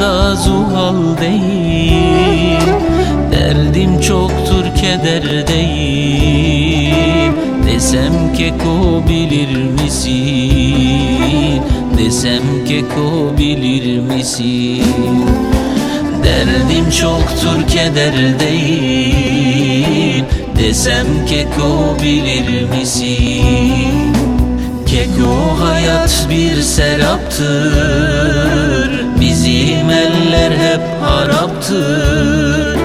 da zuhal değil. Derdim çoktur kederdeyim Desem keko bilir misin? Desem keko bilir misin? Derdim çoktur kederdeyim Desem keko bilir misin Keko hayat bir seraptır. Bizim eller hep haraptır.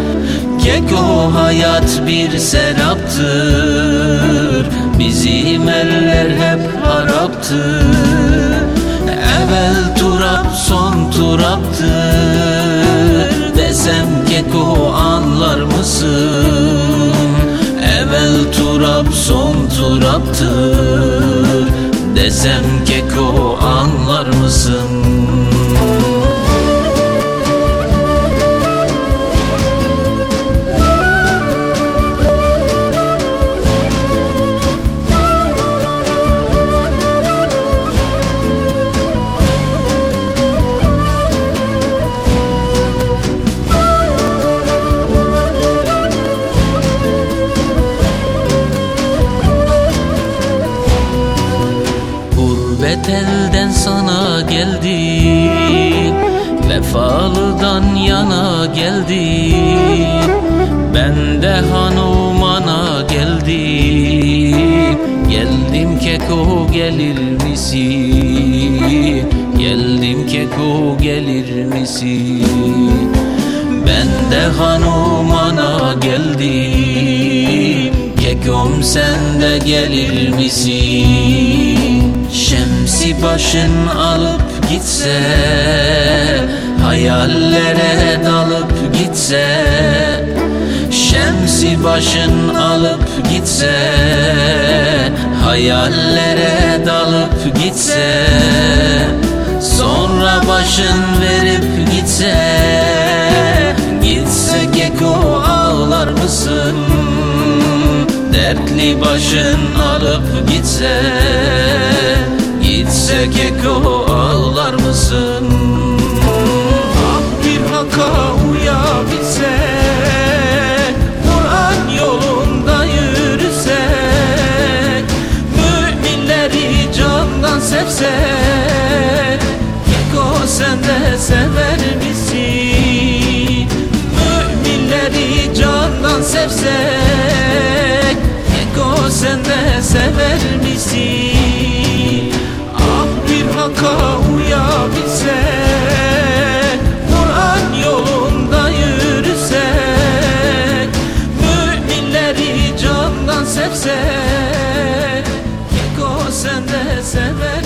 Keko hayat bir seraptır. Bizim eller hep haraptır. Evvel turap son turaptır Desem keko anlar mısın Gurbet sana geldim Vefalıdan yana geldim Ben de hanumana geldim Geldim keko gelir misin Geldim keko gelir misin Ben de hanumana geldim Kekom sen de gelir misin Şemsi başın alıp gitse Hayallere dalıp gitse Şemsi başın alıp gitse Hayallere dalıp gitse Sonra başın verip gitse Gitse keko ağlar mısın? Dertli başın alıp gitse Gitse keko ağlar mısın Ah bir haka uyabilse Kur'an yolunda yürüsek Müminleri candan sevsek Keko sen de sever misin? Müminleri candan sevsek Keko sen de sever misin? Seven.